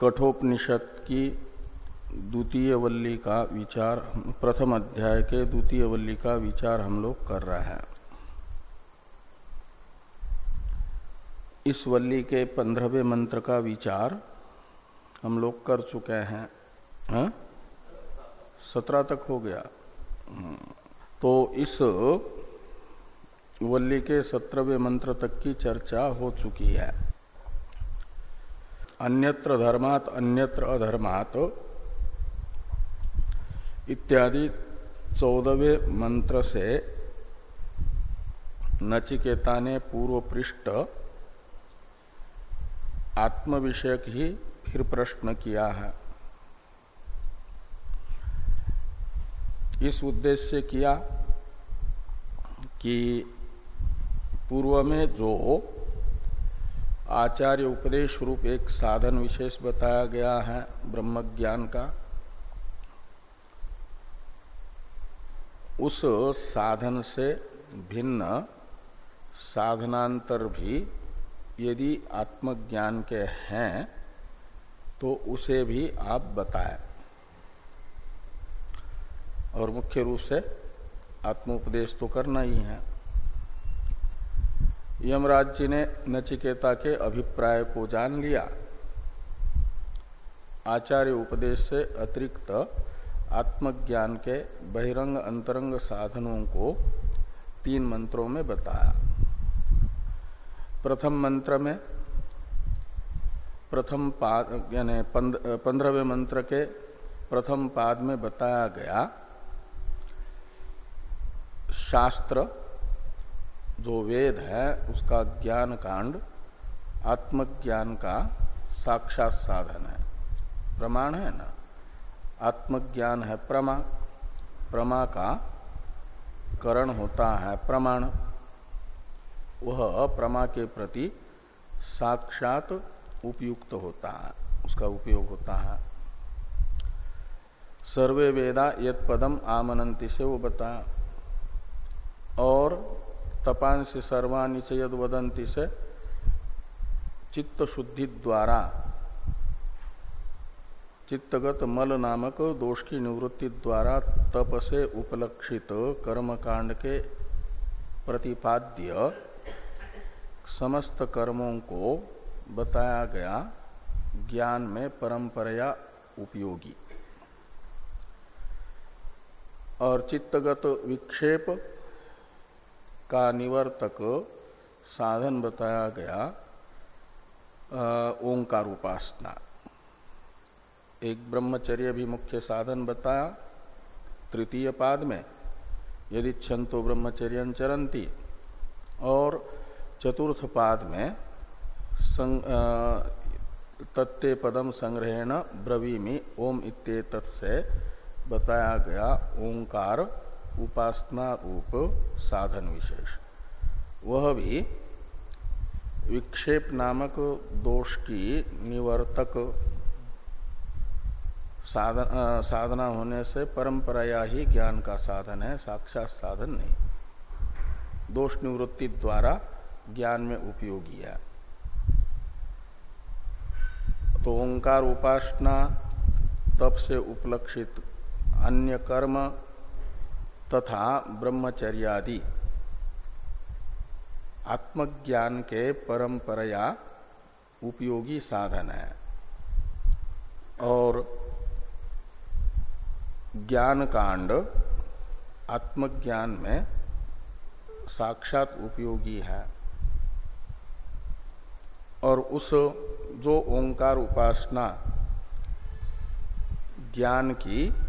कठोपनिषद की द्वितीय वल्ली का विचार, प्रथम अध्याय के द्वितीय वल्ली का विचार हम लोग कर रहे हैं। इस वल्ली के पंद्रहवें मंत्र का विचार हम लोग कर चुके हैं। हाँ? सत्रह तक हो गया। तो इस वल्ली के सत्रहवें मंत्र तक की चर्चा हो चुकी है। अन्यत्र धर्मात अन्यत्र अधर्मात इत्यादि चौदहवें मंत्र से नचिकेता ने पूर्व पृष्ठ आत्म विषयक ही फिर प्रश्न किया है। इस उद्देश्य से किया कि पूर्व में जो आचार्य उपदेश रूप एक साधन विशेष बताया गया है ब्रह्म ज्ञान का। उस साधन से भिन्न साधनांतर भी यदि आत्मज्ञान के हैं तो उसे भी आप बताएँ। और मुख्य रूप से आत्मोपदेश तो करना ही है। यमराज जी ने नचिकेता के अभिप्राय को जान लिया। आचार्य उपदेश से अतिरिक्त आत्मज्ञान के बहिरंग अंतरंग साधनों को तीन मंत्रों में बताया। प्रथम मंत्र में, प्रथम पाद, यानी पंद्रहवें मंत्र के प्रथम पाद में बताया गया शास्त्र जो वेद है, उसका ज्ञान कांड, आत्मज्ञान का साक्षात साधन है। प्रमाण है ना? आत्मज्ञान है प्रमा प्रमा का करण होता है प्रमाण। वह प्रमा के प्रति साक्षात उपयुक्त होता है, उसका उपयोग होता है। सर्वे वेदा यद पदम आमनंती से वो बताया। और तपान से सर्वाणी से यद वदंती से चित्त शुद्धि द्वारा चित्तगत मल नामक दोष की निवृत्ति द्वारा तप से उपलक्षित कर्मकांड के प्रतिपाद्य समस्त कर्मों को बताया गया ज्ञान में परंपराया उपयोगी। और चित्तगत विक्षेप का निवर्तक साधन बताया गया ओंकार उपासना। एक ब्रह्मचर्य भी मुख्य साधन बताया तृतीय पाद में यदि छंतो ब्रह्मचर्य चरंती और चतुर्थ पाद में संग, तत्ते पदम संग्रहण ब्रवीमी ओम इत्ते से बताया गया ओंकार उपासना रूप साधन विशेष। वह भी विक्षेप नामक दोष की निवर्तक साधन, साधना होने से परंपराया ही ज्ञान का साधन है साक्षात साधन नहीं। दोष निवृत्ति द्वारा ज्ञान में उपयोगी है। तो ओंकार उपासना तप से उपलक्षित अन्य कर्म तथा ब्रह्मचर्यादि। आत्मज्ञान के परंपराया उपयोगी साधन है। और ज्ञान कांड आत्मज्ञान में साक्षात उपयोगी है। और उस जो ओंकार उपासना ज्ञान की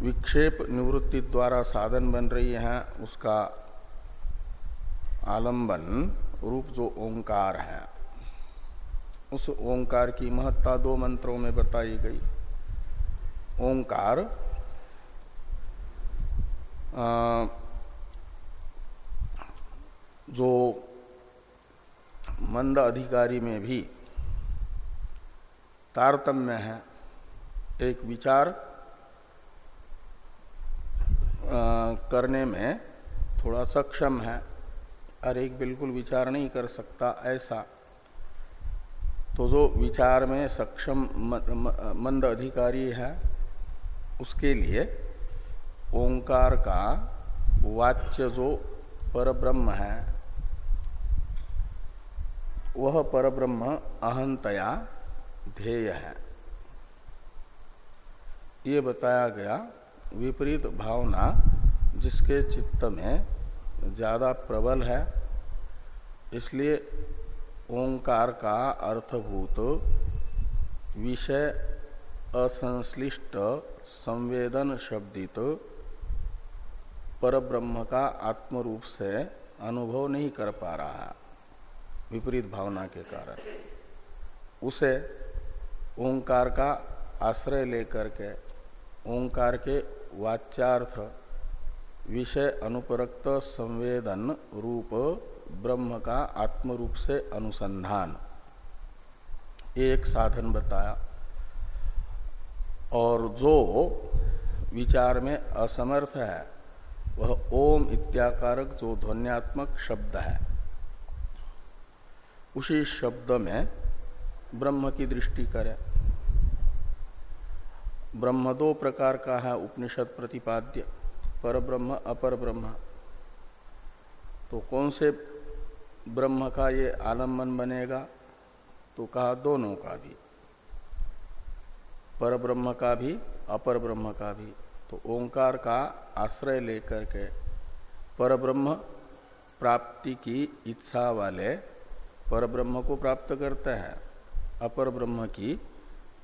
विक्षेप निवृत्ति द्वारा साधन बन रही है उसका आलंबन रूप जो ओंकार है। उस ओंकार की महत्ता दो मंत्रों में बताई गई। ओंकार जो मंद अधिकारी में भी तारतम्य है, एक विचार करने में थोड़ा सक्षम है। और एक बिल्कुल विचार नहीं कर सकता ऐसा। तो जो विचार में सक्षम मंद अधिकारी है, उसके लिए ओंकार का वाच्य जो परब्रह्म है, वह परब्रह्म अहंतया ध्येय है। ये बताया गया विपरीत भावना जिसके चित्त में ज़्यादा प्रबल है, इसलिए ओंकार का अर्थभूत विषय असंश्लिष्ट संवेदन शब्दित परब्रह्म का आत्म रूप से अनुभव नहीं कर पा रहा है, विपरीत भावना के कारण। उसे ओंकार का आश्रय लेकर के, ओंकार के वाच्यार्थ। विषय अनुपरक्त संवेदन रूप ब्रह्म का आत्म रूप से अनुसंधान। एक साधन बताया। और जो विचार में असमर्थ है, वह ओम इत्याकारक जो ध्वनियात्मक शब्द है, उसी शब्द में ब्रह्म की दृष्टि करे। ब्रह्म दो प्रकार का है उपनिषद प्रतिपाद्य, पर ब्रह्म, अपर ब्रह्म। तो कौन से ब्रह्म का ये आलंबन बनेगा? तो कहा दोनों का भी। पर ब्रह्म का भी, अपर ब्रह्म का भी। तो ओंकार का आश्रय लेकर के पर ब्रह्म प्राप्ति की इच्छा वाले पर ब्रह्म को प्राप्त करते हैं। अपर ब्रह्म की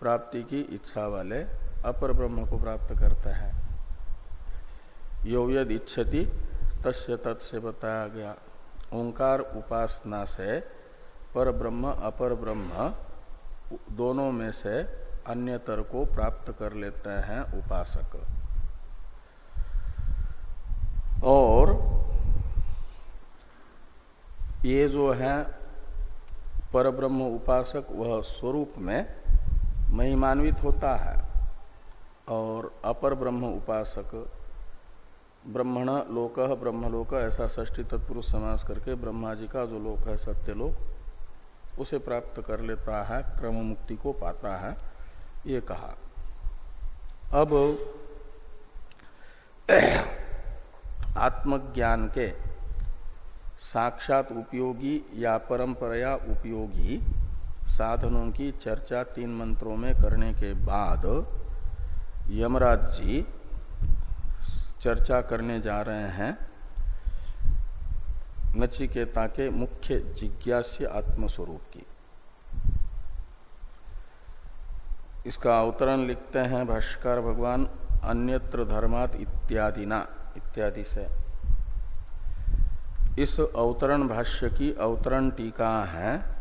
प्राप्ति की इच्छा वाले अपर ब्रह्म को प्राप्त करते हैं। यो यद इच्छति, तस्य तत्से बताया। गया ओंकार उपासना से पर ब्रह्म, अपर ब्रह्म दोनों में से अन्यतर को प्राप्त कर लेते हैं उपासक। और ये जो है परब्रह्म उपासक, वह स्वरूप में महिमान्वित होता है। और अपर ब्रह्म उपासक, ब्रह्मण लोक ब्रह्मलोक ऐसा ष्टी तत्पुरुष समास करके ब्रह्मा जी का जो लोक है सत्यलोक, उसे प्राप्त कर लेता है, क्रम मुक्ति को पाता है, ये कहा। अब, आत्मज्ञान के साक्षात उपयोगी या परंपराया उपयोगी साधनों की चर्चा तीन मंत्रों में करने के बाद यमराज जी चर्चा करने जा रहे हैं। नचिकेता के मुख्य जिज्ञास्य आत्मस्वरूप की। इसका अवतरण लिखते हैं भाष्कर भगवान, अन्यत्र धर्मात इत्यादि ना इत्यादि से। इस अवतरण भाष्य की अवतरण टीका है।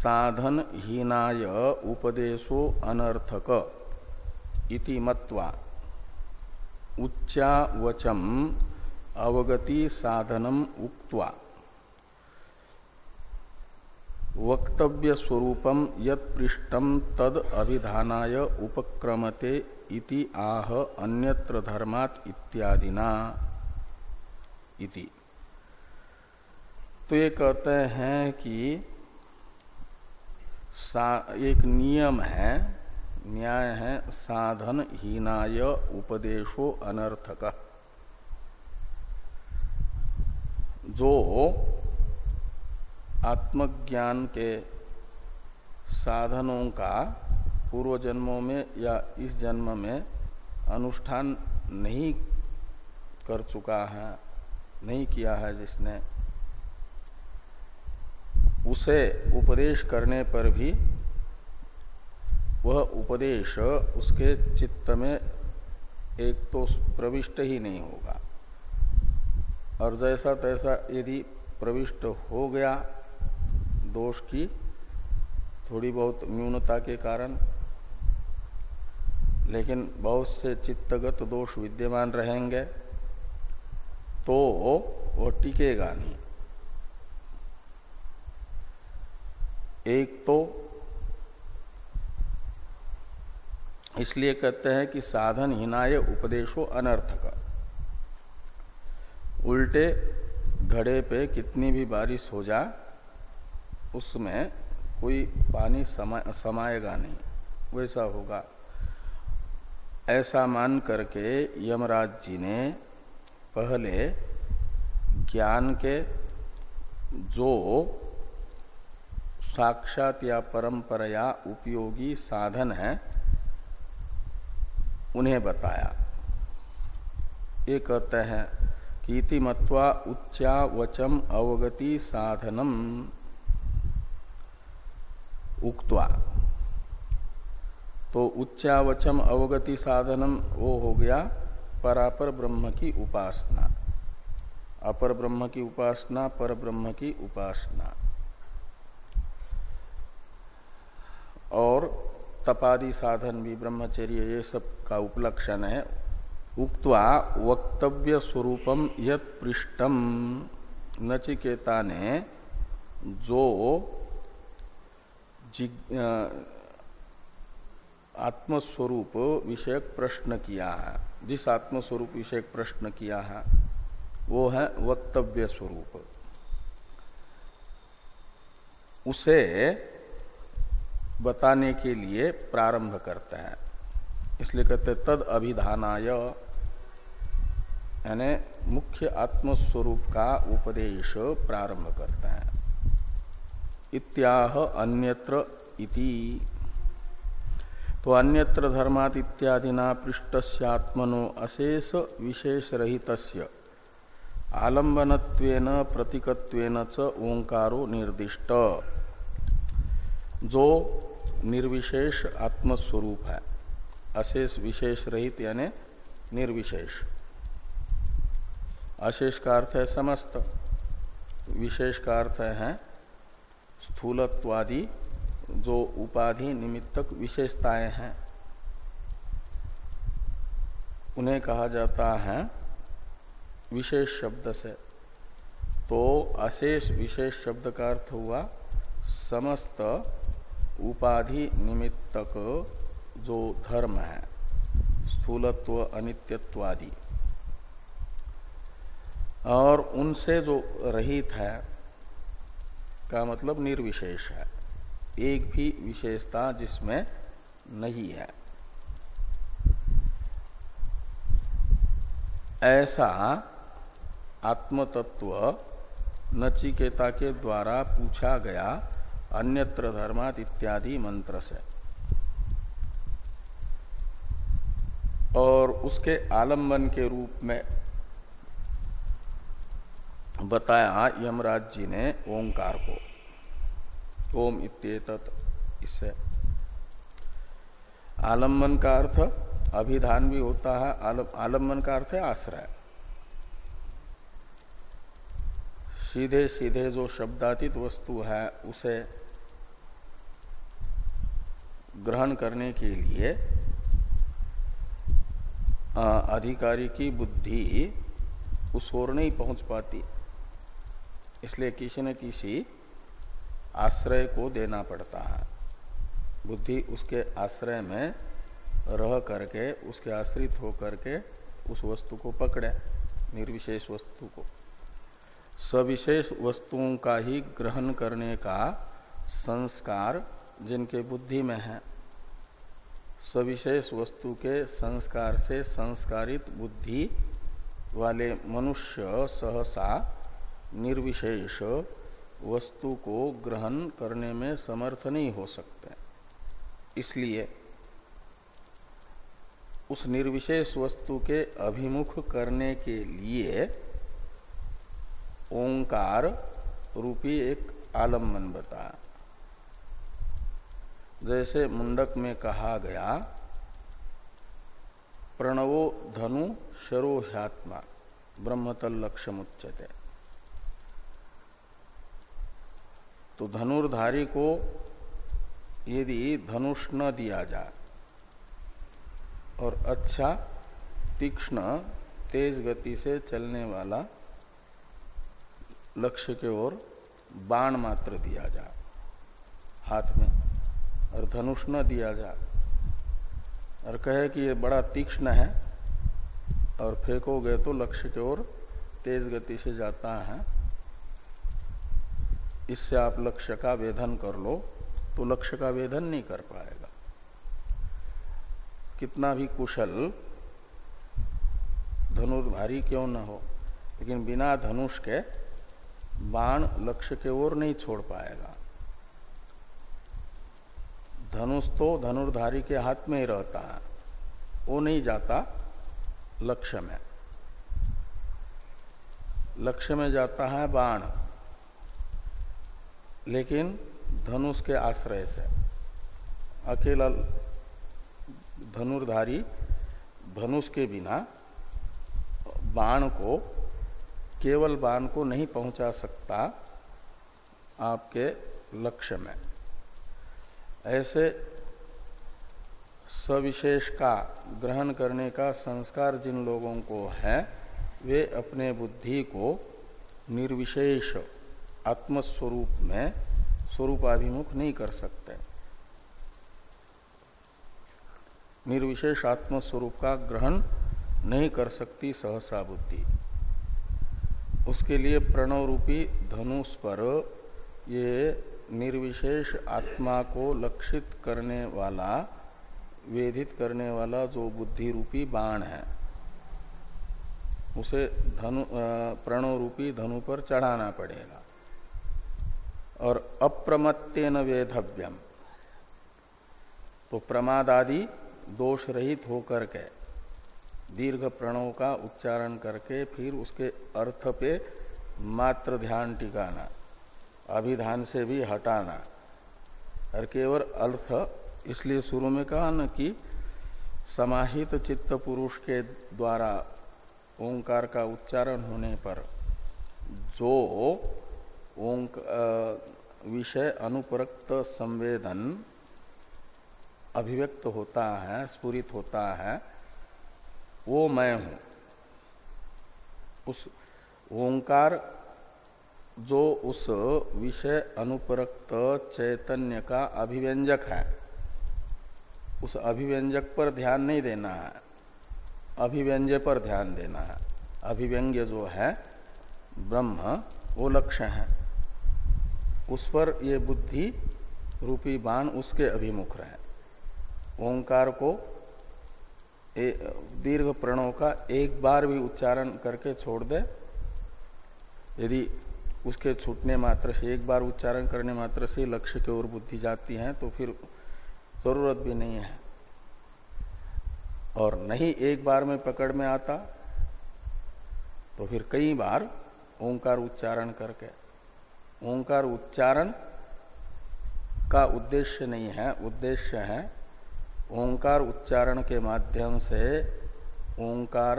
साधन हीनाय उपदेशो अनर्थक इति मत्वा उच्चावचम अवगति साधनम उक्त्वा वक्तव्य स्वरूपम यत पृष्ठम तद अभिधानाय उपक्रमते इति आह अन्यत्र धर्मात इत्यादिना इति। तो ये कहते हैं कि एक नियम है, न्याय है, साधन हीनाय उपदेशो अनर्थक। जो आत्मज्ञान के साधनों का पूर्व जन्मों में या इस जन्म में अनुष्ठान नहीं कर चुका है, नहीं किया है जिसने उसे उपदेश करने पर भी वह उपदेश उसके चित्त में एक तो प्रविष्ट ही नहीं होगा। और जैसा तैसा यदि प्रविष्ट हो गया दोष की, थोड़ी बहुत न्यूनता के कारण, लेकिन बहुत से चित्तगत दोष विद्यमान रहेंगे तो वो टिकेगा नहीं। एक तो इसलिए कहते हैं कि साधन हिनाय उपदेशो अनर्थक। उल्टे घड़े पे कितनी भी बारिश हो जा उसमें कोई पानी समा, समाएगा नहीं। वैसा होगा। ऐसा मान करके यमराज जी ने पहले ज्ञान के जो साक्षात या परंपराया उपयोगी साधन है, उन्हें बताया। ये कहते हैं कि मत्वा उच्चा वचम अवगति साधनम। उक्त्वा तो उच्चावचम अवगति साधनम वो हो गया परापर ब्रह्म की उपासना। अपर ब्रह्म की उपासना, पर ब्रह्म की उपासना। और तपादि साधन भी ब्रह्मचर्य, ये सब का उपलक्षण है। उक्त्वा वक्तव्य स्वरूपम यत पृष्ठम नचिकेता ने जो आत्मस्वरूप विषयक प्रश्न किया है, जिस आत्मस्वरूप विषयक प्रश्न किया है, वो है वक्तव्य स्वरूप। उसे बताने के लिए प्रारंभ करते हैं। इसलिए कहते तद अभिधानाय, यानी मुख्य आत्मस्वरूप का उपदेश प्रारंभ करते हैं। इत्याह अन्यत्र इति। तो अन्यत्र धर्मात इत्यादिना पृष्ठस्यात्मनो अशेष विशेष रहित आलंबनत्वेन प्रतीकत्वेन च ओंकारो निर्दिष्ट। जो निर्विशेष आत्मस्वरूप है। अशेष विशेष रहित यानी निर्विशेष। अशेष का अर्थ है समस्त। विशेष का अर्थ है स्थूलत्वादि, जो उपाधि निमित्तक विशेषताएँ हैं। उन्हें कहा जाता है विशेष शब्द से। तो अशेष विशेष शब्द का अर्थ हुआ समस्त उपाधि निमित्तक जो धर्म है, स्थूलत्व, अनित्यत्वादि। और उनसे जो रहित है, का मतलब निर्विशेष है। एक भी विशेषता जिसमें नहीं है। ऐसा आत्मतत्व नचिकेता के द्वारा पूछा गया अन्यत्र धर्मात इत्यादि मंत्र से। और उसके आलंबन के रूप में बताया यमराज जी ने ओंकार को। ओम इत्येतत इससे आलंबन का अर्थ, अभिधान भी होता है आलंबन का अर्थ है आश्रय। सीधे सीधे जो शब्दातीत वस्तु है, उसे ग्रहण करने के लिए अधिकारी की बुद्धि उस ओर नहीं पहुँच पाती। इसलिए किसी न किसी आश्रय को देना पड़ता है। बुद्धि उसके आश्रय में रह करके, उसके आश्रित होकर के उस वस्तु को पकड़े, निर्विशेष वस्तु को। सविशेष वस्तुओं का ही ग्रहण करने का संस्कार जिनके बुद्धि में है, सविशेष वस्तु के संस्कार से संस्कारित बुद्धि वाले मनुष्य सहसा निर्विशेष वस्तु को ग्रहण करने में समर्थ नहीं हो सकते। इसलिए उस निर्विशेष वस्तु के अभिमुख करने के लिए ओंकार रूपी एक आलंबन बताया जैसे मुंडक में कहा गया, प्रणवो धनु शरोह्यात्मा ब्रह्मतल लक्ष्य तो धनुर्धारी को यदि धनुष न दिया जाए, और अच्छा तीक्ष्ण तेज गति से चलने वाला लक्ष्य के ओर बाण मात्र दिया जाए, हाथ में। और धनुष न दिया जाए और कहे कि ये बड़ा तीक्ष्ण है और फेंकोगे तो लक्ष्य की ओर तेज गति से जाता है। इससे आप लक्ष्य का वेधन कर लो तो लक्ष्य का वेधन नहीं कर पाएगा। कितना भी कुशल धनुर्धारी क्यों न हो, लेकिन बिना धनुष के बाण लक्ष्य के ओर नहीं छोड़ पाएगा। धनुष तो धनुर्धारी के हाथ में ही रहता है। वो नहीं जाता, लक्ष्य में। लक्ष्य में जाता है बाण। लेकिन धनुष के आश्रय से। अकेला धनुर्धारी धनुष के बिना बाण को, केवल बाण को नहीं पहुँचा सकता आपके लक्ष्य में। ऐसे सविशेष का ग्रहण करने का संस्कार जिन लोगों को है, वे अपने बुद्धि को निर्विशेष आत्मस्वरूप में स्वरूपाभिमुख नहीं कर सकते। निर्विशेष आत्मस्वरूप का ग्रहण नहीं कर सकती सहसा बुद्धि। उसके लिए प्रणव रूपी धनुष पर ये निर्विशेष आत्मा को लक्षित करने वाला, वेधित करने वाला जो बुद्धि रूपी बाण है, उसे धनु प्रणव रूपी धनु पर चढ़ाना पड़ेगा। और अप्रमत्तेन वेधव्यम। तो प्रमाद आदि दोष रहित होकर के, दीर्घ प्रणव का उच्चारण करके फिर उसके अर्थ पे मात्र ध्यान टिकाना। अभिधान से भी हटाना। और केवल अर्थ, इसलिए शुरू में कहा न कि समाहित चित्त पुरुष के द्वारा ओंकार का उच्चारण होने पर जो ओंक विषय अनुपरक्त संवेदन अभिव्यक्त होता है, स्फुरित होता है, वो मैं हूँ। उस ओंकार जो उस विषय अनुपरक्त चैतन्य का अभिव्यंजक है। उस अभिव्यंजक पर ध्यान नहीं देना है। अभिव्यंजय पर ध्यान देना है। अभिव्यंग्य जो है, ब्रह्म, वो लक्ष्य है। उस पर ये बुद्धि रूपी बाण उसके अभिमुख रहे। ओंकार को दीर्घ प्रणों का एक बार भी उच्चारण करके छोड़ दे। यदि उसके छूटने मात्र से, एक बार उच्चारण करने मात्र से लक्ष्य की ओर बुद्धि जाती है तो फिर ज़रूरत भी नहीं है। और नहीं एक बार में पकड़ में आता तो फिर कई बार ओंकार उच्चारण करके, ओंकार उच्चारण का उद्देश्य नहीं है, उद्देश्य है ओंकार उच्चारण के माध्यम से ओंकार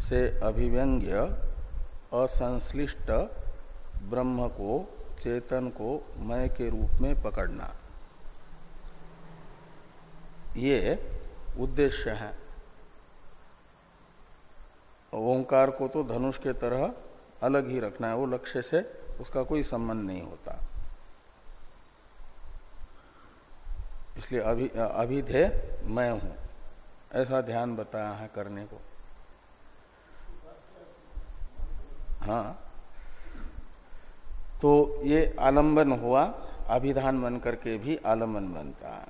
से अभिव्यंग्य, असंश्लिष्ट ब्रह्म को, चेतन को मय के रूप में पकड़ना। ये उद्देश्य है। ओंकार को तो धनुष के तरह अलग ही रखना है, वो लक्ष्य से उसका कोई संबंध नहीं होता। इसलिए अभी, अभिधेय मैं हूँ, ऐसा ध्यान बताया है करने को। हाँ। तो ये आलंबन हुआ, अभिधान बन करके भी आलंबन बनता। है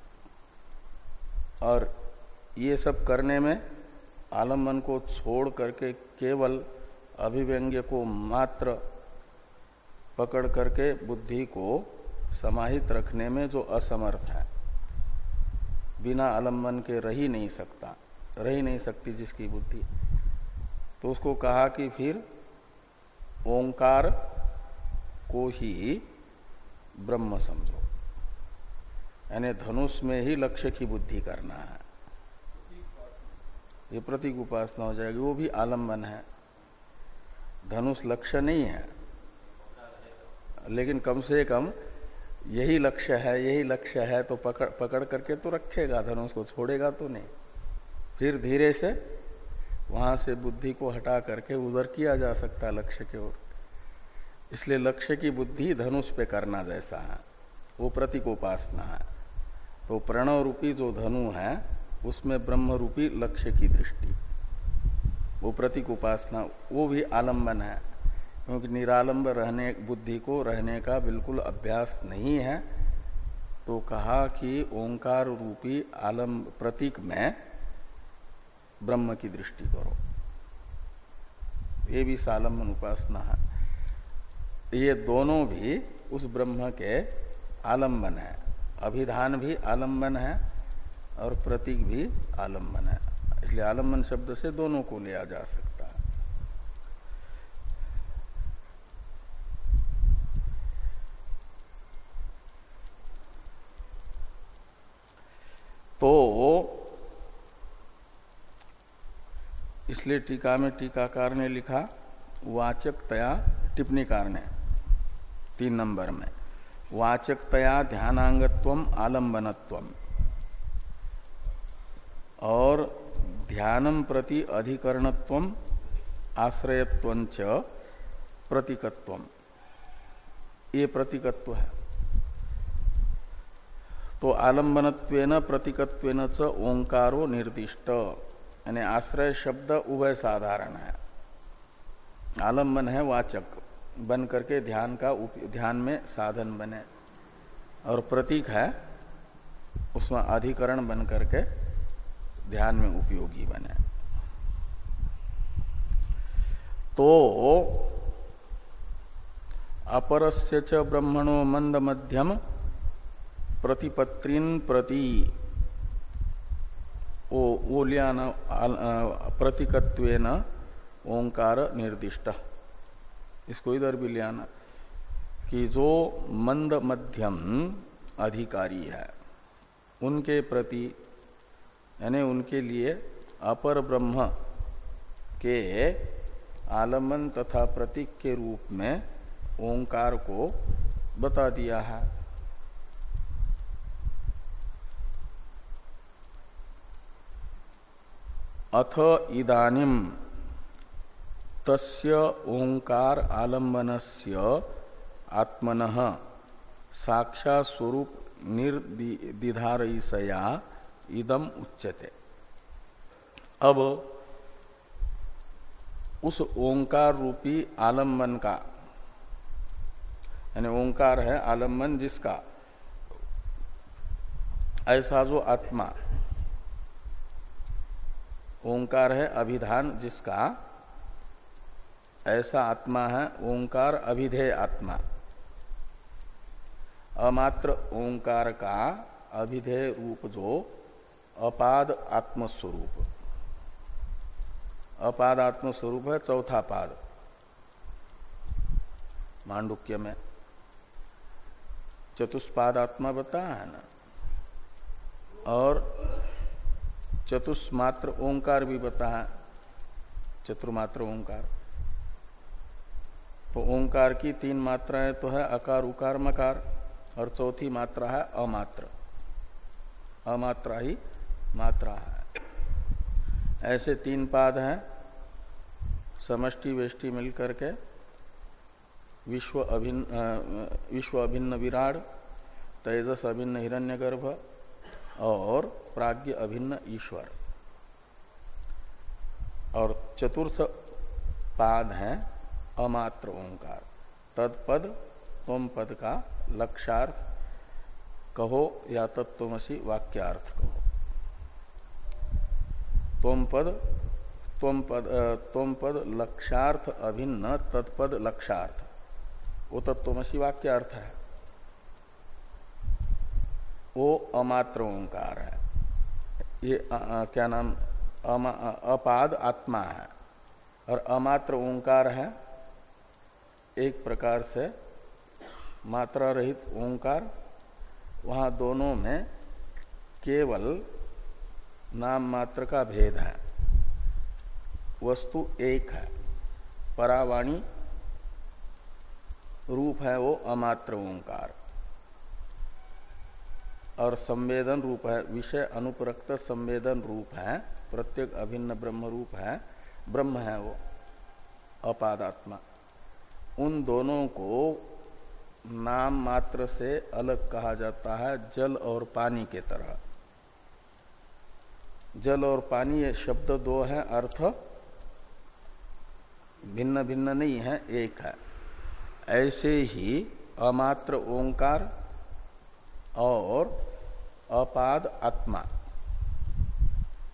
और ये सब करने में आलंबन को छोड़ करके केवल अभिव्यंग्य को मात्र पकड़ करके बुद्धि को समाहित रखने में जो असमर्थ है। बिना आलंबन के रह ही नहीं सकता, रह ही नहीं सकती जिसकी बुद्धि। तो उसको कहा कि फिर ओंकार को ही ब्रह्म समझो। यानी धनुष में ही लक्ष्य की बुद्धि करना है। ये प्रतीक उपासना हो जाएगी, वो भी आलंबन है। धनुष लक्ष्य नहीं है। लेकिन कम से कम यही लक्ष्य है, यही लक्ष्य है तो पकड़ पकड़ करके तो रखेगा, धनुष को छोड़ेगा तो नहीं। फिर धीरे से वहाँ से बुद्धि को हटा करके उधर किया जा सकता है लक्ष्य की ओर। इसलिए लक्ष्य की बुद्धि धनुष पे करना जैसा है, वो प्रतीक उपासना है। तो प्रणव रूपी जो धनु है, उसमें ब्रह्म रूपी लक्ष्य की दृष्टि। वो प्रतीक उपासना, वो भी आलंबन है, क्योंकि निरालंब रहने, बुद्धि को रहने का बिल्कुल अभ्यास नहीं है। तो कहा कि ओंकार रूपी आलम प्रतीक में ब्रह्म की दृष्टि करो। ये भी सालम्बन उपासना है। ये दोनों भी उस ब्रह्म के आलंबन है। अभिधान भी आलंबन है और प्रतीक भी आलंबन है। इसलिए आलंबन शब्द से दोनों को लिया जा सकता है। तो इसलिए टीका में टीकाकार ने लिखा, वाचकतया टिप्पणीकार ने। तीन नंबर में, वाचकतया ध्यानांगत्व आलंबनत्व। और ध्यानम प्रति अधिकरणत्व, आश्रयत्व प्रतीकत्व। ये प्रतीकत्व है। तो आलंबनत्वेन, प्रतीकत्वेन च ओंकारो निर्दिष्ट। यानी आश्रय शब्द उभय साधारण है। आलंबन है वाचक। बन करके ध्यान का ध्यान में साधन बने। और प्रतीक है, उसमें अधिकरण बन करके ध्यान में उपयोगी बने। तो अपरस्य च ब्रह्मणो मंद मध्यम प्रतिपत्रीन प्रति। ओ प्रतीकत्वेन ओंकार निर्दिष्ट। इसको इधर भी ले आना, कि जो मंद मध्यम अधिकारी है, उनके प्रति, यानी उनके लिए अपर ब्रह्म के आलमन तथा प्रतीक के रूप में ओंकार को बता दिया है। अथ इदानिम तस्य ओंकार आलंबनस्य आत्मन साक्षा स्वरूप निर्दिधारयसया इदम उच्यते। अब उस ओंकार रूपी आलंबन का, यानी ओंकार है आलंबन जिसका, ऐसा जो आत्मा, ओंकार है अभिधान जिसका ऐसा आत्मा है, ओंकार अभिधेय आत्मा। अमात्र ओंकार का अभिधेय रूप जो अपाद आत्मस्वरूप। अपाद आत्मस्वरूप है, चौथा पाद। मांडुक्य में चतुष्पाद आत्मा बताया है ना? और चतुष्मात्र ओंकार भी बताया चतुर्मात्र ओंकार। तो ओंकार की तीन मात्राएँ तो है अकार, उकार, मकार, और चौथी मात्रा है अमात्र। अमात्रा ही मात्रा है। ऐसे तीन पाद हैं, समष्टि वेष्टि मिलकर के, विश्व अभिन्न विश्व अभिन्न विराड, तेजस अभिन्न हिरण्यगर्भ, और प्राज्ञ अभिन्न ईश्वर। और चतुर्थ पाद है अमात्र ओंकार। तत्पद तुम पद का लक्षार्थ कहो या तत्वमसी वाक्यार्थ कहो। तुम पद तुम पद तुम पद लक्षार्थ अभिन्न तत्पद लक्षार्थ वो तत्वमसी वाक्यार्थ है। वो अमात्र ओंकार है। ये आ, आ, क्या नाम? अपाद आत्मा है। और अमात्र ओंकार है एक प्रकार से मात्रा रहित ओंकार, वहाँ दोनों में केवल नाम मात्र का भेद है। वस्तु एक है, परावाणी रूप है वो अमात्र ओंकार। और संवेदन रूप है, विषय अनुपरक्त संवेदन रूप है, प्रत्येक अभिन्न ब्रह्म रूप है, ब्रह्म है वो, अपादात्मा। उन दोनों को नाम मात्र से अलग कहा जाता है, जल और पानी के तरह। जल और पानी ये शब्द दो हैं, अर्थ भिन्न भिन्न नहीं है, एक है। ऐसे ही अमात्र ओंकार और अपाद आत्मा,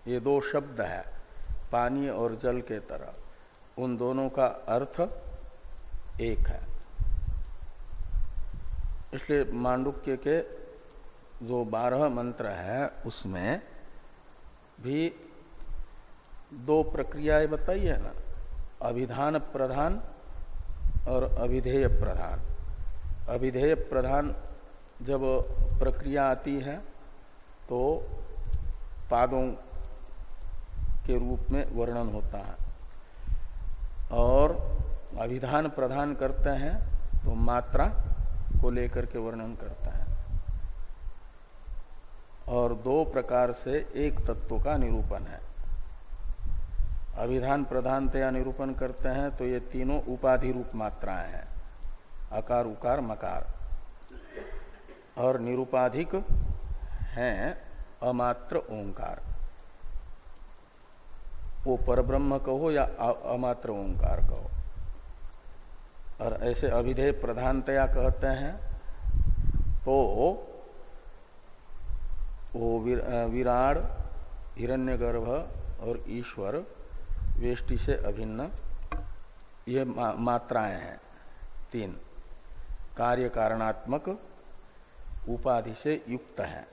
ये दो शब्द है, पानी और जल के तरह। उन दोनों का अर्थ एक है। इसलिए मांडुक्य के जो बारह मंत्र है, उसमें भी दो प्रक्रियाएँ बताई है ना। अभिधान प्रधान और अभिधेय प्रधान। अभिधेय प्रधान जब प्रक्रिया आती है तो पादों के रूप में वर्णन होता है। और अभिधान प्रधान करते हैं तो मात्रा को लेकर के वर्णन करता है। और दो प्रकार से एक तत्व का निरूपण है। अभिधान प्रधानतया निरूपण करते हैं तो ये तीनों उपाधि रूप मात्राएँ हैं, अकार, उकार, मकार। और निरूपाधिक हैं, अमात्र, ओंकार। वो परब्रह्म कहो या अमात्र, ओंकार कहो। और ऐसे अभिधेय प्रधानतया कहते हैं तो वो विराड हिरण्यगर्भ और ईश्वर वेष्टि से अभिन्न ये मा, मात्राएँ हैं तीन। कार्य कारणात्मक उपाधि से युक्त हैं।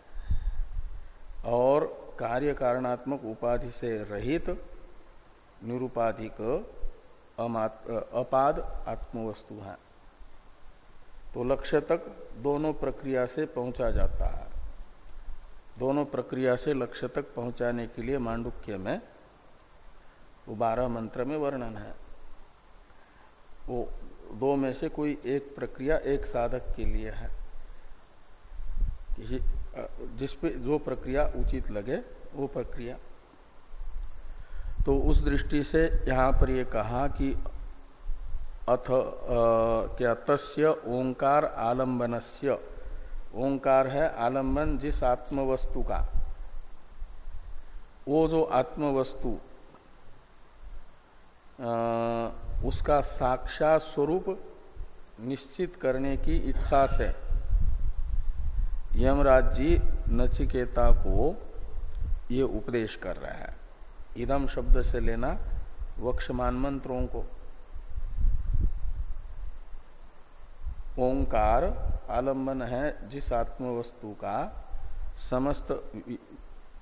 और कार्य कारणात्मक उपाधि से रहित निरुपाधिक अपाद आत्मवस्तु। है तो लक्ष्य तक दोनों प्रक्रिया से पहुँचा जाता है। दोनों प्रक्रिया से लक्ष्य तक पहुँचाने के लिए मांडुक्य में वो बारह मंत्र में वर्णन है। वो दो में से कोई एक प्रक्रिया एक साधक के लिए है। जिसपे जो प्रक्रिया उचित लगे, वो प्रक्रिया। तो उस दृष्टि से यहाँ पर ये कहा कि अथ क्या तस्य ओंकार आलंबनस्य ओंकार है आलंबन जिस आत्मवस्तु का। वो जो आत्मवस्तु उसका साक्षात स्वरूप निश्चित करने की इच्छा से यमराज जी नचिकेता को ये उपदेश कर रहे हैं। इदम शब्द से लेना वक्षमान मंत्रों को। ओंकार आलंबन है जिस आत्मवस्तु का, समस्त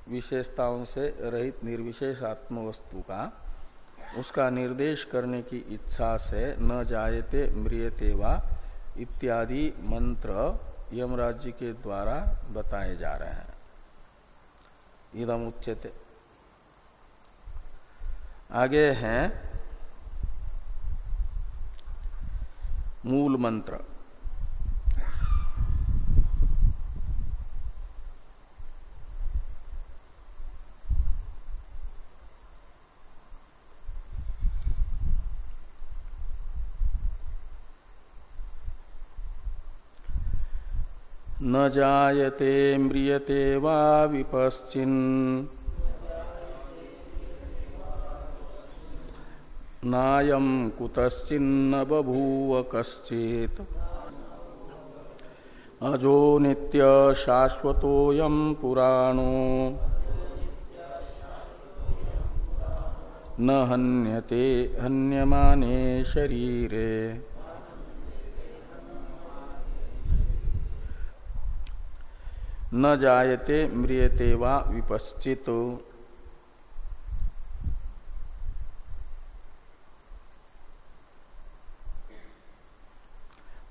विशेषताओं से रहित निर्विशेष आत्मवस्तु का, उसका निर्देश करने की इच्छा से न जायते, म्रियते वा इत्यादि मंत्र यमराज्य के द्वारा बताए जा रहे हैं। इदम उच्चते आगे हैं मूल मंत्र। न जायते म्रियते वा विपश्चिन्। नायम कुतश्चिन्न बभूव कश्चित। अजो नित्य शाश्वतोयम पुराणो। न हन्यते हन्यमाने शरीरे। न जायते म्रियते वा विपश्चित।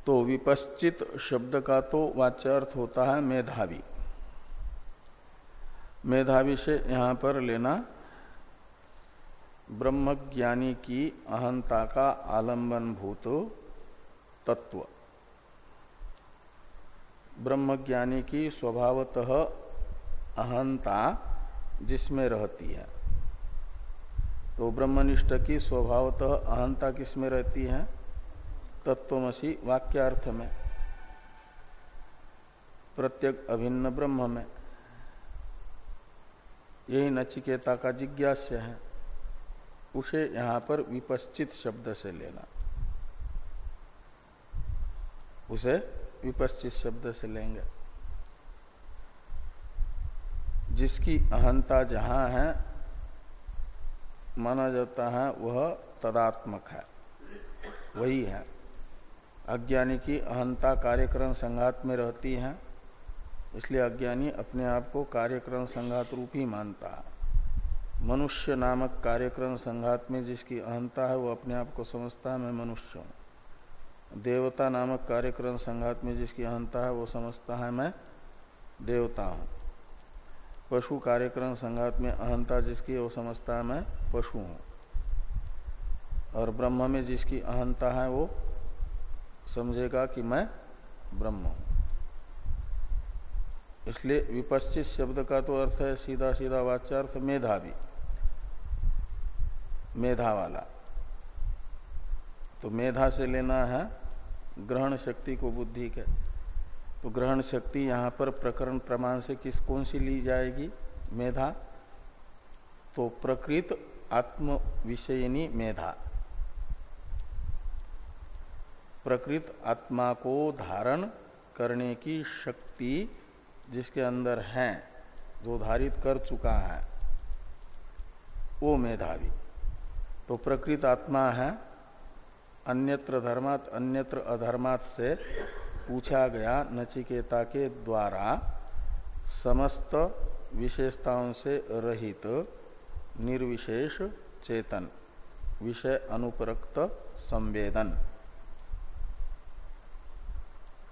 तो विपश्चित शब्द का तो वाच्यार्थ होता है मेधावी। मेधावी से यहाँ पर लेना ब्रह्मज्ञानी की अहंता का आलंबन भूत तत्व। ब्रह्मज्ञानी की स्वभावतः अहंता जिसमें रहती है। तो ब्रह्मनिष्ठ की स्वभावतः अहंता किसमें रहती है? तत्वमसी वाक्यार्थ में प्रत्येक अभिन्न ब्रह्म में यही नचिकेता का जिज्ञास्य है। उसे यहाँ पर विपश्चित शब्द से लेना। उसे विपश्चित शब्द से लेंगे। जिसकी अहंता जहाँ है, माना जाता है, वह तदात्मक है। वही है। अज्ञानी की अहंता कार्यक्रम संघात में रहती है, इसलिए अज्ञानी अपने आप को कार्यक्रम संघात रूप ही मानता है। मनुष्य नामक कार्यक्रम संघात में जिसकी अहंता है, वो अपने आप को समझता है, मैं मनुष्य हूँ। देवता नामक कार्यक्रम संघात में जिसकी अहंता है, वो समझता है, मैं देवता हूँ। पशु कार्यक्रम संघात में अहंता जिसकी वो समझता है, मैं पशु हूँ। और ब्रह्म में जिसकी अहंता है, वो समझेगा कि मैं ब्रह्म हूँ। इसलिए विपश्चित शब्द का तो अर्थ है सीधा सीधा वाच्यार्थ मेधावी मेधा वाला तो मेधा से लेना है ग्रहण शक्ति को बुद्धि के। तो ग्रहण शक्ति यहाँ पर प्रकरण प्रमाण से किस कौन सी ली जाएगी? मेधा। तो प्रकृत आत्म विषयनी मेधा। प्रकृत आत्मा को धारण करने की शक्ति जिसके अंदर है, जो धारित कर चुका है, वो मेधावी। तो प्रकृत आत्मा है, अन्यत्र धर्मात, अन्यत्र अधर्मात से पूछा गया नचिकेता के द्वारा समस्त विशेषताओं से रहित निर्विशेष चेतन, विषय अनुपरक्त संवेदन।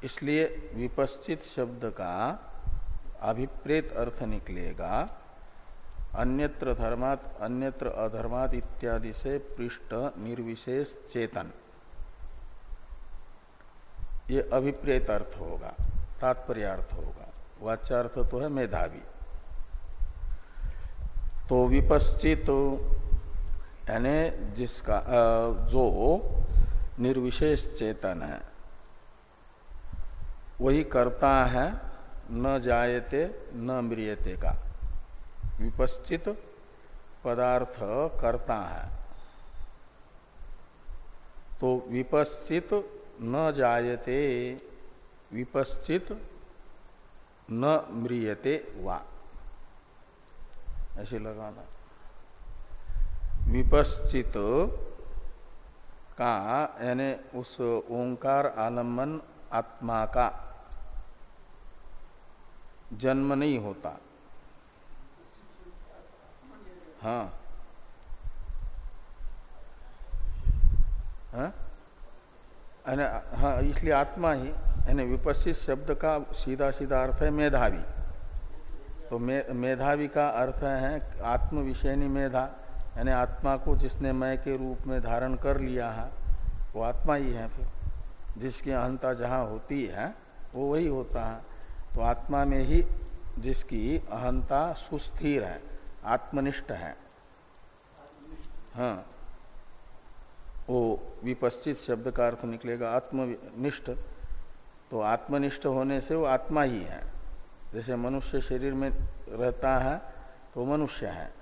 इसलिए विपश्चित शब्द का अभिप्रेत अर्थ निकलेगा। अन्यत्र धर्मात, अन्यत्र अधर्मात इत्यादि से पृष्ठ निर्विशेष चेतन। ये अभिप्रेत अर्थ होगा, तात्पर्य अर्थ होगा। वाच्यार्थ तो है मेधावी। तो विपश्चित यानी जिसका जो निर्विशेष चेतन है वही करता है, न जायते, न मृियते का। विपश्चित पदार्थ करता है। तो विपश्चित न जायते, विपश्चित न म्रियते वा। ऐसे लगाना विपश्चित का, यानी उस ओंकार आलंबन आत्मा का जन्म नहीं होता। हाँ। हाँ? हाँ इसलिए आत्मा ही यानी विपस्थित शब्द का सीधा सीधा अर्थ है मेधावी। तो मे, मेधावी का अर्थ है आत्म विषयनी मेधा यानी आत्मा को जिसने मैं के रूप में धारण कर लिया है वो आत्मा ही है फिर। जिसकी अहंता जहाँ होती है, वो वही होता है। तो आत्मा में ही जिसकी अहंता सुस्थिर है, आत्मनिष्ठ है। हाँ। वो विपश्चित शब्द का अर्थ निकलेगा आत्मनिष्ठ। तो आत्मनिष्ठ होने से वो आत्मा ही है। जैसे मनुष्य शरीर में रहता है तो मनुष्य है।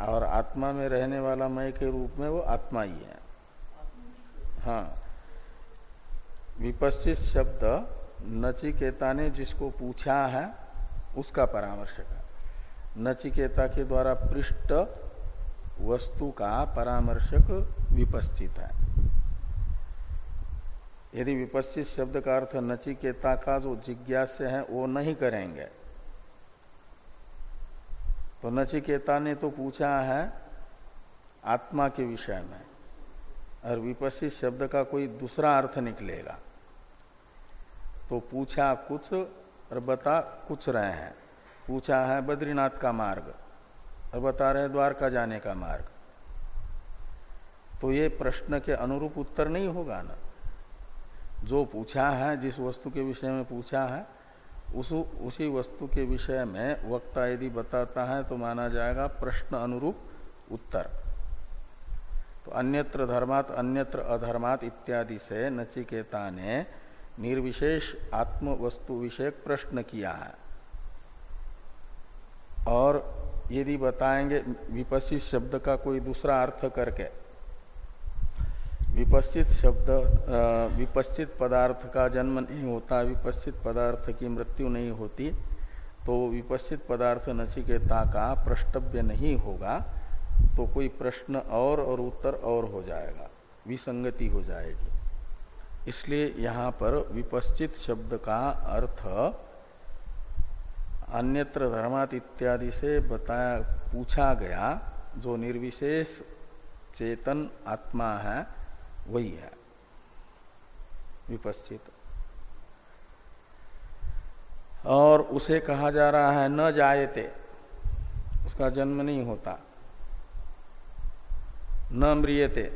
और आत्मा में रहने वाला मय के रूप में वो आत्मा ही है। हाँ। विपश्चित शब्द नचिकेता ने जिसको पूछा है, उसका परामर्शक है। नचिकेता के द्वारा पृष्ठ वस्तु का परामर्शक विपश्चित है। यदि विपश्चित शब्द का अर्थ नचिकेता का जो जिज्ञास्य है, वो नहीं करेंगे। तो नचिकेता ने तो पूछा है, आत्मा के विषय में। और विपश्चित शब्द का कोई दूसरा अर्थ निकलेगा। तो पूछा कुछ और बता कुछ रहे हैं। पूछा है बद्रीनाथ का मार्ग और बता रहे द्वारका जाने का मार्ग। तो ये प्रश्न के अनुरूप उत्तर नहीं होगा ना। जो पूछा है, जिस वस्तु के विषय में पूछा है, उस उसी वस्तु के विषय में वक्ता यदि बताता है तो माना जाएगा प्रश्न अनुरूप उत्तर। तो अन्यत्र धर्मात अन्यत्र अधर्मात इत्यादि से नचिकेता ने निर्विशेष आत्म वस्तु विषयक प्रश्न किया है। और यदि बताएँगे विपस्सित शब्द का कोई दूसरा अर्थ करके विपस्सित शब्द विपस्सित पदार्थ का जन्म नहीं होता विपस्सित पदार्थ की मृत्यु नहीं होती तो विपस्सित पदार्थ नचिकेता का प्रष्टव्य नहीं होगा। तो कोई प्रश्न और और उत्तर और हो जाएगा, विसंगति हो जाएगी। इसलिए यहाँ पर विपश्चित शब्द का अर्थ अन्यत्र धर्मात इत्यादि से बताया, पूछा गया, जो निर्विशेष चेतन आत्मा है, वही है। विपश्चित। और उसे कहा जा रहा है, न जायते। उसका जन्म नहीं होता। न मृियते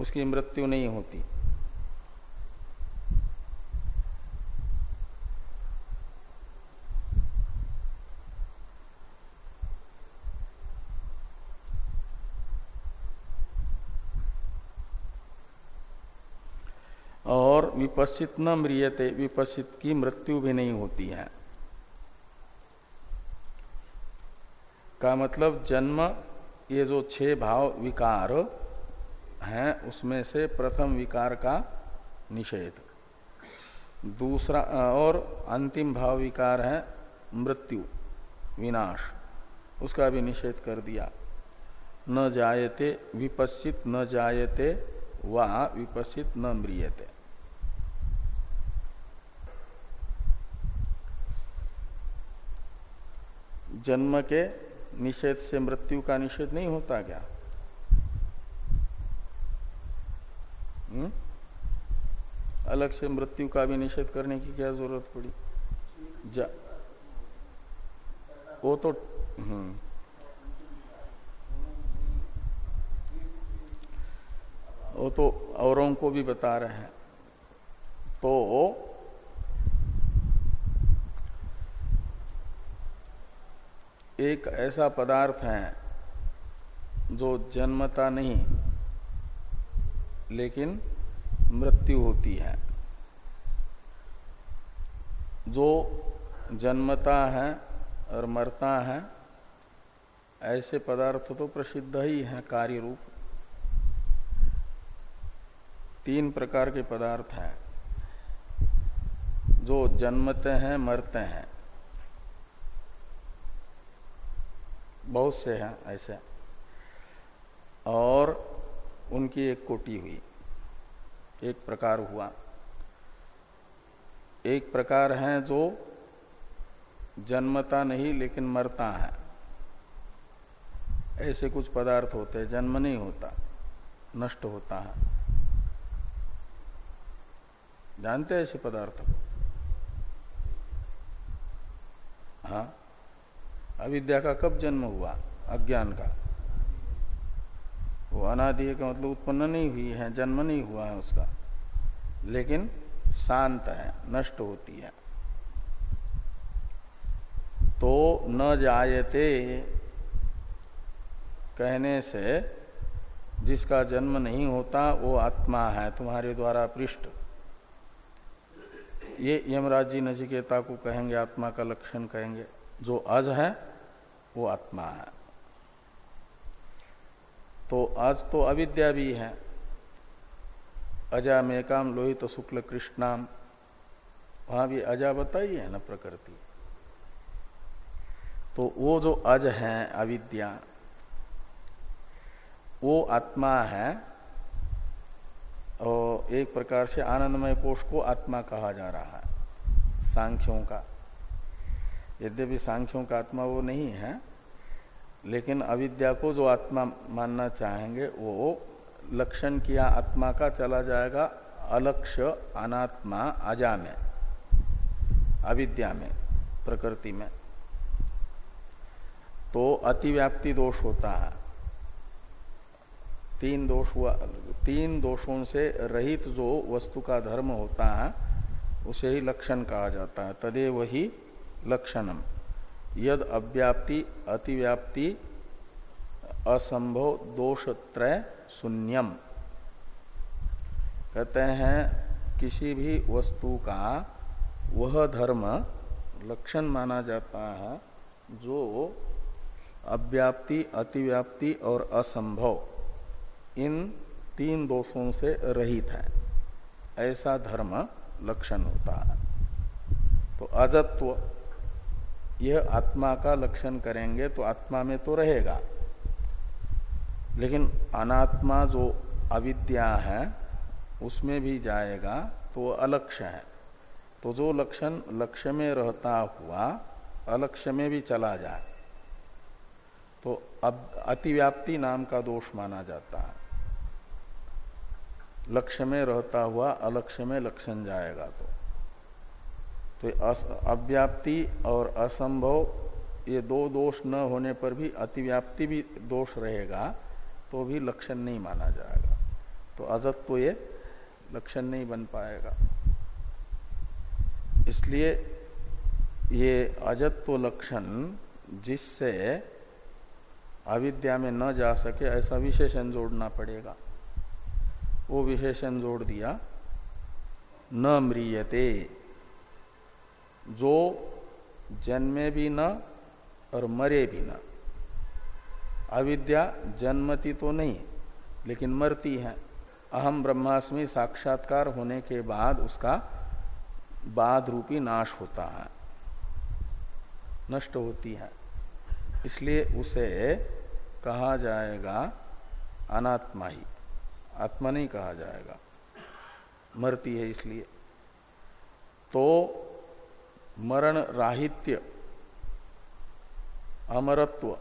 उसकी मृत्यु नहीं होती। और विपश्चित न मृियते विपस्सित की मृत्यु भी नहीं होती है। का मतलब जन्म ये जो छह भाव विकार हैं, उसमें से प्रथम विकार का निषेध। दूसरा, और अंतिम भाव विकार है मृत्यु, विनाश। उसका भी निषेध कर दिया। न जायते विपस्सित न जायते व विपस्सित न म्रियते। जन्म के निषेध से मृत्यु का निषेध नहीं होता क्या हुँ? हम्म? अलग से मृत्यु का भी निषेध करने की क्या ज़रूरत पड़ी जा वो तो हम्म वो तो औरों को भी बता रहे हैं तो एक ऐसा पदार्थ है जो जन्मता नहीं, लेकिन मृत्यु होती है। जो जन्मता है और मरता है, ऐसे पदार्थ तो प्रसिद्ध ही है कार्य रूप तीन प्रकार के पदार्थ हैं, जो जन्मते हैं, मरते हैं। बहुत से हैं ऐसे। और उनकी एक कोटि हुई। एक प्रकार हुआ। एक प्रकार है जो जन्मता नहीं, लेकिन मरता है। ऐसे कुछ पदार्थ होते हैं, जन्म नहीं होता, नष्ट होता है। जानते हैं ऐसे पदार्थ? को हाँ। अविद्या का कब जन्म हुआ? अज्ञान का। वो अनादि का मतलब उत्पन्न नहीं हुई है, जन्म नहीं हुआ है उसका। लेकिन शांत है, नष्ट होती है। तो न जायते कहने से जिसका जन्म नहीं होता, वो आत्मा है, तुम्हारे द्वारा पृष्ठ। ये यमराज जी नचिकेता को कहेंगे, आत्मा का लक्षण कहेंगे। जो अज है वो आत्मा है। तो आज तो अविद्या भी है। अजा मेकाम लोहित तो शुक्ल कृष्णाम। वहाँ भी अजा बताई है ना प्रकृति। तो वो जो अज है, अविद्या, वो आत्मा है और एक प्रकार से आनंदमय कोष को आत्मा कहा जा रहा है। सांख्यों का। यद्यपि सांख्यों का आत्मा वो नहीं है लेकिन अविद्या को जो आत्मा मानना चाहेंगे, वो लक्षण किया आत्मा का चला जाएगा अलक्ष्य, अनात्मा अजा में, अविद्या में, प्रकृति में। तो अतिव्याप्ति दोष होता है। तीन दोष हुआ, तीन दोषों से रहित जो वस्तु का धर्म होता है, उसे ही लक्षण कहा जाता है। तदेव ही लक्षणम। यद अव्याप्ति, अतिव्याप्ति, असंभव, दोषत्रय, शून्यम। कहते हैं, किसी भी वस्तु का वह धर्म लक्षण माना जाता है, जो अव्याप्ति, अतिव्याप्ति और असंभव, इन तीन दोषों से रहित है। ऐसा धर्म लक्षण होता है। तो अजत्व यह आत्मा का लक्षण करेंगे तो आत्मा में तो रहेगा। लेकिन अनात्मा जो अविद्या है, उसमें भी जाएगा तो अलक्ष्य है। तो जो लक्षण लक्ष्य में रहता हुआ, अलक्ष्य में भी चला जाए। तो अब अतिव्याप्ति नाम का दोष माना जाता है। लक्ष्य में रहता हुआ अलक्ष्य में लक्षण जाएगा तो। तो अव्याप्ति और असंभव, ये दो दोष न होने पर भी अतिव्याप्ति भी दोष रहेगा तो भी लक्षण नहीं माना जाएगा। तो अजत तो ये लक्षण नहीं बन पाएगा। इसलिए ये अजत्व लक्षण जिससे अविद्या में न जा सके, ऐसा विशेषण जोड़ना पड़ेगा। वो विशेषण जोड़ दिया, न म्रियते। जो जन्मे भी न और मरे भी न। अविद्या जन्मती तो नहीं, लेकिन मरती है। अहम ब्रह्मास्मि साक्षात्कार होने के बाद उसका बाद रूपी नाश होता है। नष्ट होती है। इसलिए उसे कहा जाएगा अनात्मा ही आत्मा नहीं कहा जाएगा। मरती है इसलिए। तो मरण राहित्य, अमरत्व,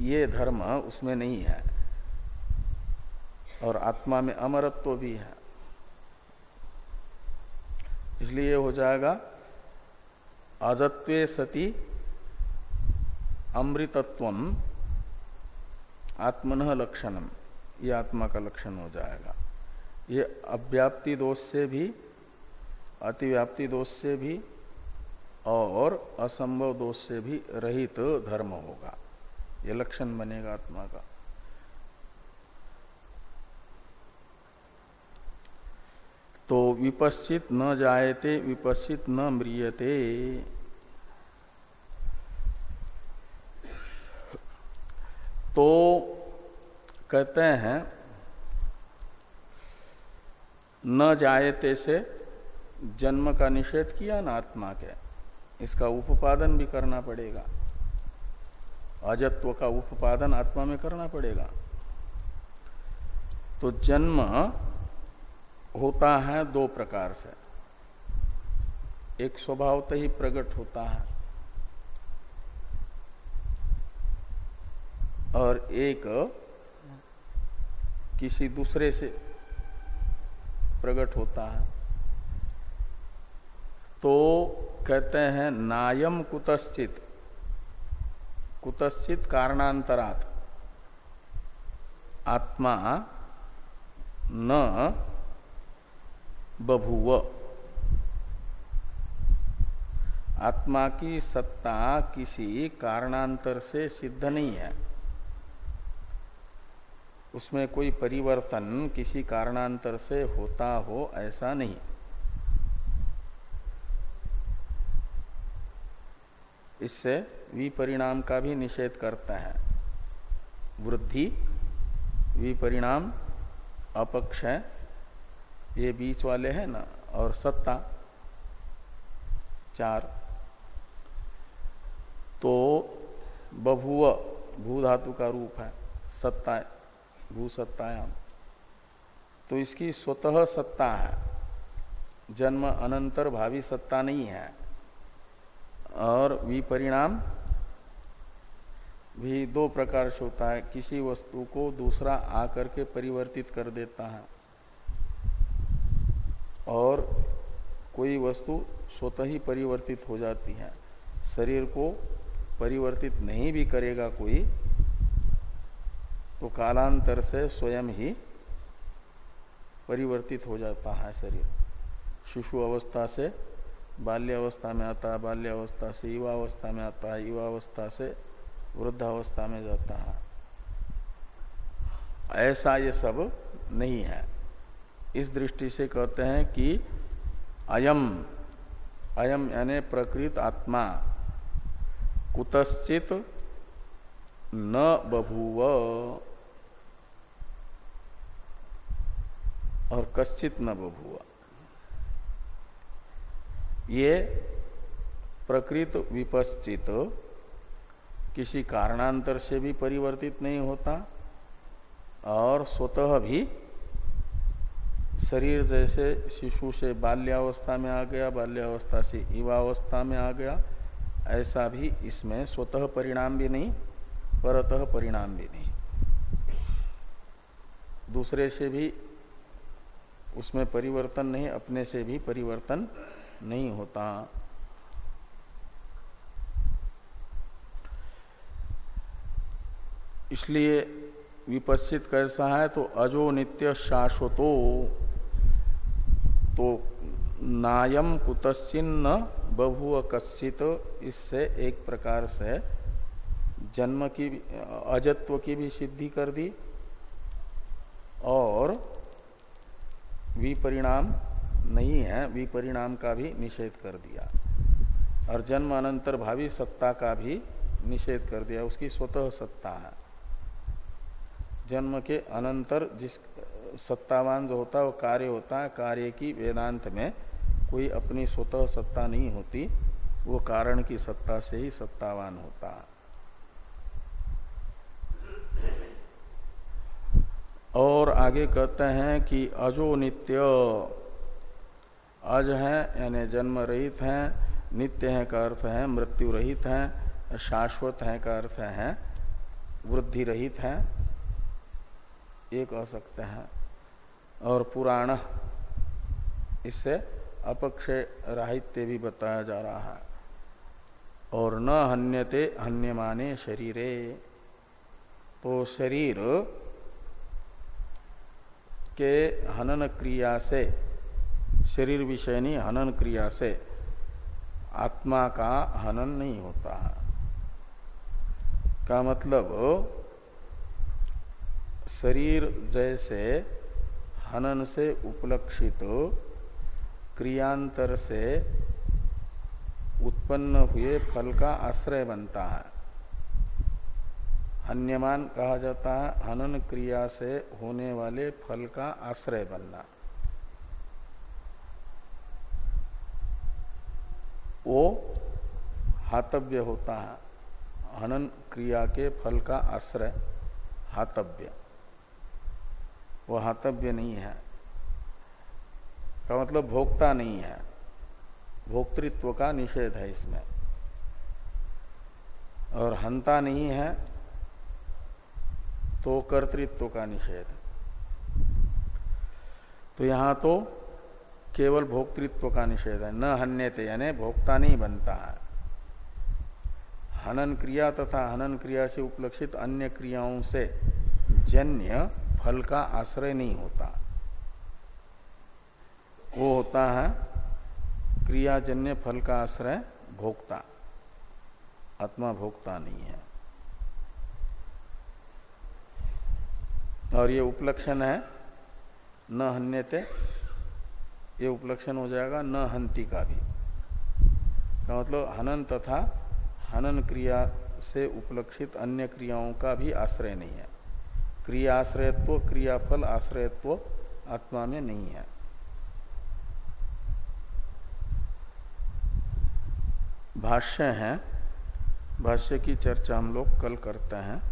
ये धर्म उसमें नहीं है। और आत्मा में अमरत्व भी है। इसलिए हो जाएगा अजत्वे सती अमृतत्व, आत्मन लक्षणम ये आत्मा का लक्षण हो जाएगा। ये अव्याप्ति दोष से भी अतिव्याप्ति दोष से भी और असंभव दोष से भी रहित धर्म होगा। ये लक्षण बनेगा आत्मा का। तो विपश्चित न जायते, विपश्चित न म्रियते। तो कहते हैं, न जायते से जन्म का निषेध किया ना आत्मा के, इसका उपादन भी करना पड़ेगा। अजत्व का उपादन आत्मा में करना पड़ेगा। तो जन्म होता है दो प्रकार से। एक स्वभावत ही प्रकट होता है, और एक किसी दूसरे से प्रकट होता है। तो कहते हैं नायम कुतश्चित। कुतश्चित कारणांतरात। आत्मा न बभुव। आत्मा की सत्ता किसी कारणांतर से सिद्ध नहीं है। उसमें कोई परिवर्तन किसी कारणांतर से होता हो ऐसा नहीं। इससे विपरिणाम का भी निषेध करते हैं। वृद्धि, विपरिणाम अपक्ष है ये बीच वाले हैं ना, और सत्ता, चार। तो बभुव भू धातु का रूप है, सत्ता भू सत्तायाम तो इसकी स्वतः सत्ता है, जन्म अनंतर भावी सत्ता नहीं है। और विपरिणाम भी दो प्रकार से होता है। किसी वस्तु को दूसरा आकर के परिवर्तित कर देता है। और कोई वस्तु स्वतः ही परिवर्तित हो जाती है। शरीर को परिवर्तित नहीं भी करेगा कोई तो कालांतर से स्वयं ही परिवर्तित हो जाता है शरीर। शिशु अवस्था से बाल्य अवस्था में आता है बाल्यावस्था से युवा अवस्था में आता है युवा अवस्था से वृद्धावस्था में जाता है। ऐसा ये सब नहीं है। इस दृष्टि से कहते हैं कि अयम अयम यानी प्रकृत आत्मा। कुतश्चित न बभूव। और कश्चित न बभूव। ये प्रकृत विपश्चित किसी कारणांतर से भी परिवर्तित नहीं होता और स्वतः भी शरीर जैसे शिशु से बाल्यावस्था में आ गया, बाल्यावस्था से युवावस्था में आ गया, ऐसा भी इसमें स्वतः परिणाम भी नहीं, परतः परिणाम भी नहीं। दूसरे से भी उसमें परिवर्तन नहीं, अपने से भी परिवर्तन नहीं होता। इसलिए विपश्चित कैसा है तो अजो नित्य शाश्वतो तो नायम कुतश्चिन्न बभुव कश्चित। इससे एक प्रकार से जन्म की अजत्व की भी सिद्धि कर दी, और विपरिणाम नहीं है, विपरिणाम का भी निषेध कर दिया। और जन्म अनंतर भावी सत्ता का भी निषेध कर दिया। उसकी स्वतः सत्ता है। जन्म के अनंतर जिस सत्तावान जो होता है, वो कार्य होता है। कार्य की वेदांत में कोई अपनी स्वतः सत्ता नहीं होती। वो कारण की सत्ता से ही सत्तावान होता है। और आगे कहते हैं कि अजो नित्य अज है, यानी जन्म रहित है, नित्य है का अर्थ है, मृत्यु रहित है, शाश्वत है का अर्थ है, वृद्धि रहित है ये कह सकते हैं, और पुराण इससे अपक्षय राहित्य भी बताया जा रहा है। और न हन्यते हन्यमाने शरीरे। तो शरीर के हनन क्रिया से शरीर विषयनी हनन क्रिया से। आत्मा का हनन नहीं होता। है का मतलब शरीर जैसे हनन से उपलक्षित क्रियांतर से उत्पन्न हुए फल का आश्रय बनता है। हन्यमान कहा जाता है, हनन क्रिया से होने वाले फल का आश्रय बनना। वो हातव्य होता है। हनन क्रिया के फल का आश्रय हातव्य। वो हातव्य नहीं है। का मतलब भोक्ता नहीं है। भोक्तृत्व का निषेध है इसमें। और हंता नहीं है तो कर्तृत्व का निषेध। तो यहाँ तो केवल भोक्तृत्व का निषेध है। न हन्यते, यानी भोक्ता नहीं बनता है। हनन क्रिया तथा हनन क्रिया से उपलक्षित अन्य क्रियाओं से जन्य फल का आश्रय नहीं होता। वो होता है क्रियाजन्य फल का आश्रय भोक्ता। आत्मा भोक्ता नहीं है। और ये उपलक्षण है, न हन्यते ये उपलक्षण हो जाएगा न हंति का भी। का मतलब हनन तथा हनन क्रिया से उपलक्षित अन्य क्रियाओं का भी आश्रय नहीं है। क्रिया आश्रयत्व, क्रियाफल आश्रयत्व आत्मा में नहीं है। भाष्य है। भाष्य की चर्चा हम लोग कल करते हैं।